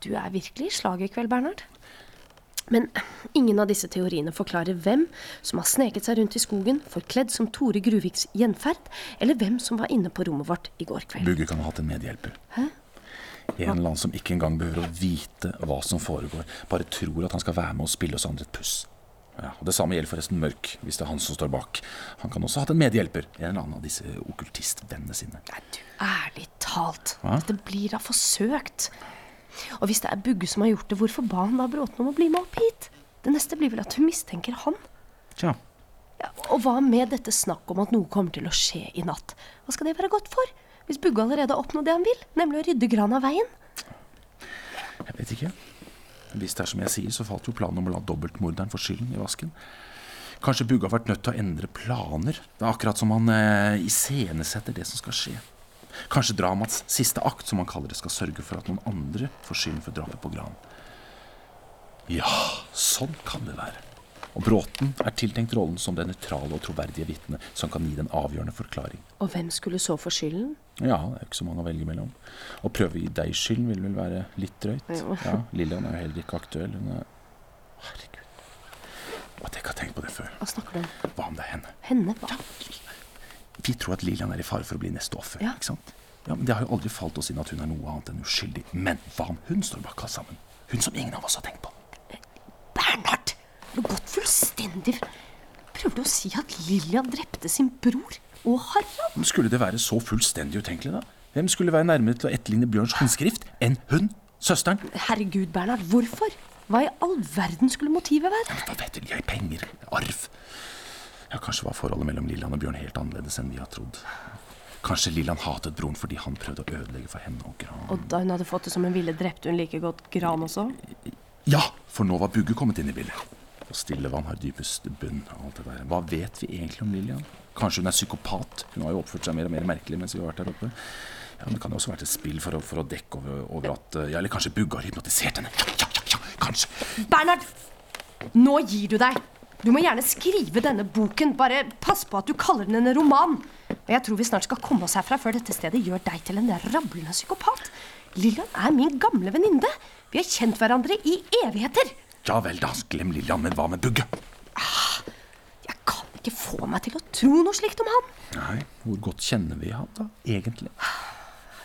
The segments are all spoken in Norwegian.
Du er virkelig i slaget i kveld, Bernhard. Men ingen av disse teoriene forklarer hvem som har sneket seg rundt i skogen forkledd som Tore Gruviks gjenferd, eller hvem som var inne på rommet vårt i går kveld. Bugge kan ha hatt en medhjelper. Hæ? En eller annen som ikke engang behøver å vite hva som foregår. Bare tror at han skal være med og spille oss andre et puss. Ja, og Det samme gjelder forresten Mørk, hvis det er han som står bak. Han kan også ha hatt en medhjelper. En eller annen av disse okkultistvennene sine. Nei, du, ærlig talt. Hva? Dette blir da forsøkt. Og hvis det er Bugge som har gjort det, hvorfor ba han da Bråten om å bli med opp hit? Det neste blir vel at hun mistenker han. Tja, Ja, og hva med dette snakk om at noe kommer til å skje i natt? Hva skal det være godt for? Hvis Bugge allerede har oppnådd det han vil, nemlig å rydde gran av veien? jeg vet ikke. Hvis det er som jeg sier, så falt jo planen om å la dobbeltmorderen få skylden i vasken. Kanskje Bugge har vært nødt til å endre planer. Det er akkurat som han eh, iscenesetter det som skal skje. Kanskje dramats siste akt, som han kaller det, skal sørge for at noen andre får skylden for drapet på Gran. Ja, sånn kan det være. Og Bråten er tiltenkt rollen som det nøytrale og troverdige vitnet som kan gi den avgjørende forklaring. Og hvem skulle så få skylden? Ja, det er jo ikke så mange å velge mellom. Å prøve å gi deg skylden vil vel være litt drøyt. Jo. Ja, Lillian er jo heller ikke aktuell. Hun er Herregud. At jeg ikke har tenkt på det før. Hva snakker du om? Hva om det er henne? Henne? Hva? Vi tror at Lillian er i fare for å bli neste offer. Ja. ikke sant? Ja, men Det har jo aldri falt oss inn at hun er noe annet enn uskyldig. Men hva om hun står bak alt sammen? Hun som ingen av oss har tenkt på. Bernhard! Du har gått fullstendig Prøver du å si at Lillian drepte sin bror og Harald? Men Skulle det være så fullstendig utenkelig, da? Hvem skulle være nærmere til å etterligne Bjørns håndskrift enn hun? Søsteren? Herregud, Bernhard, hvorfor? Hva i all verden skulle motivet være? Hva vet vel jeg? Penger? Arv? Ja, Kanskje var forholdet mellom Lillian og Bjørn helt annerledes enn vi har trodd. Kanskje Lillian hatet broren fordi han prøvde å ødelegge for henne og Gran. Og da hun hadde fått det som hun ville, drepte hun like godt Gran også? Ja, for nå var Bugge kommet inn i bildet. Og Stillevann har dypest bunn og alt det der. Hva vet vi egentlig om Lillian? Kanskje hun er psykopat? Hun har jo oppført seg mer og mer merkelig mens vi har vært der oppe. Ja, men Det kan jo også være et spill for å, for å dekke over, over at Ja, eller kanskje Bugge har hypnotisert henne. Ja, ja, ja, kanskje. Bernhard! Nå gir du deg! Du må gjerne skrive denne boken, bare pass på at du kaller den en roman. Og jeg tror vi snart skal komme oss herfra før dette stedet gjør deg til en rablende psykopat. Lillian er min gamle venninne. Vi har kjent hverandre i evigheter. Ja vel, da. Glem Lillian, men hva med Bugge? Jeg kan ikke få meg til å tro noe slikt om han. Nei, hvor godt kjenner vi han da, egentlig?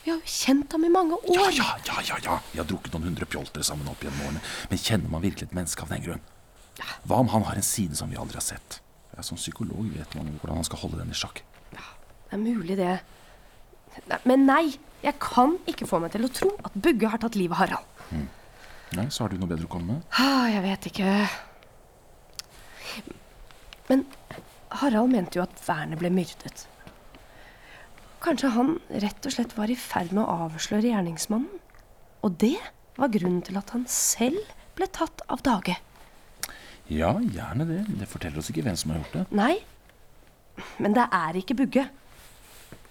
Vi har jo kjent ham i mange år. ja, ja, ja, ja. Vi har drukket noen hundre pjolter sammen opp gjennom årene. Men kjenner man virkelig et menneske av den grunn? Hva om han har en side som vi aldri har sett? Jeg Som psykolog vet man hvordan han skal holde den i sjakk. Ja, Det er mulig, det. Men nei, jeg kan ikke få meg til å tro at Bugge har tatt livet av Harald. Nei, Så har du noe bedre å komme med? Ah, jeg vet ikke. Men Harald mente jo at Werner ble myrdet. Kanskje han rett og slett var i ferd med å avsløre gjerningsmannen? Og det var grunnen til at han selv ble tatt av dage. Ja, gjerne det. Det forteller oss ikke hvem som har gjort det. Nei, men det er ikke Bugge.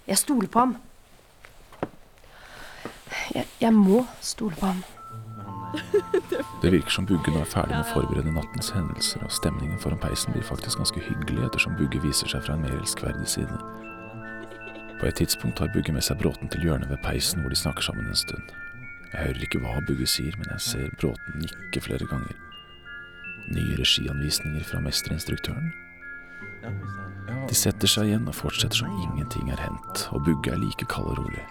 Jeg stoler på ham. Jeg, jeg må stole på ham. Det virker som Bugge nå er ferdig med å forberede nattens hendelser, og stemningen foran peisen blir faktisk ganske hyggelig ettersom Bugge viser seg fra en mer elskverdig side. På et tidspunkt tar Bugge med seg Bråten til hjørnet ved peisen hvor de snakker sammen en stund. Jeg hører ikke hva Bugge sier, men jeg ser Bråten nikke flere ganger. Nye regianvisninger fra mesterinstruktøren. De setter seg igjen og fortsetter som ingenting er hendt, og Bugge er like kald og rolig.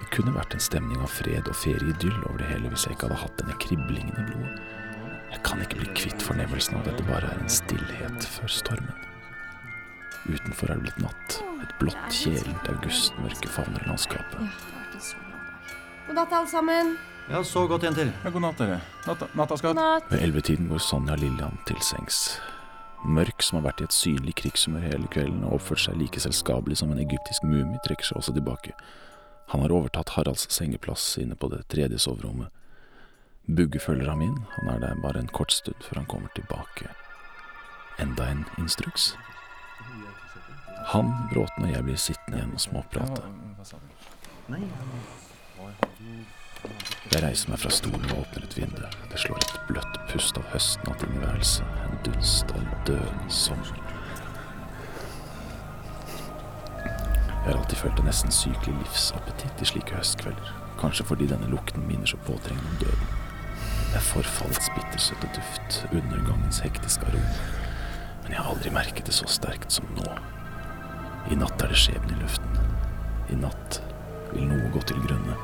Det kunne vært en stemning av fred og ferieidyll over det hele hvis jeg ikke hadde hatt denne kriblingen i blodet. Jeg kan ikke bli kvitt fornemmelsen av at dette bare er en stillhet før stormen. Utenfor er det blitt natt. Et blått, kjelent augustmørke favner landskapet. God natt, alle sammen. Ja, så godt jenter. Ja, god natt, dere. Natta, natta skatt. natt. Ved ellevetiden går Sonja Lillian til sengs. Mørk, som har vært i et synlig krigshumør hele kvelden og oppført seg like selskapelig som en egyptisk mumie, trekker seg også tilbake. Han har overtatt Haralds sengeplass inne på det tredje soverommet. Bugge følger ham inn, han er der bare en kort stund før han kommer tilbake. Enda en instruks? Han, Bråten og jeg blir sittende igjen og småprate. Jeg reiser meg fra stolen og åpner et vindu. Det slår et bløtt pust av høstnatt inn i værelset. En dunst av døende sommer. Jeg har alltid følt en nesten sykelig livsappetitt i slike høstkvelder. Kanskje fordi denne lukten minner så påtrengende om døden. Det er forfallets bittersøte duft, undergangens hektiske aroma. Men jeg har aldri merket det så sterkt som nå. I natt er det skjebne i luften. I natt vil noe gå til grunne.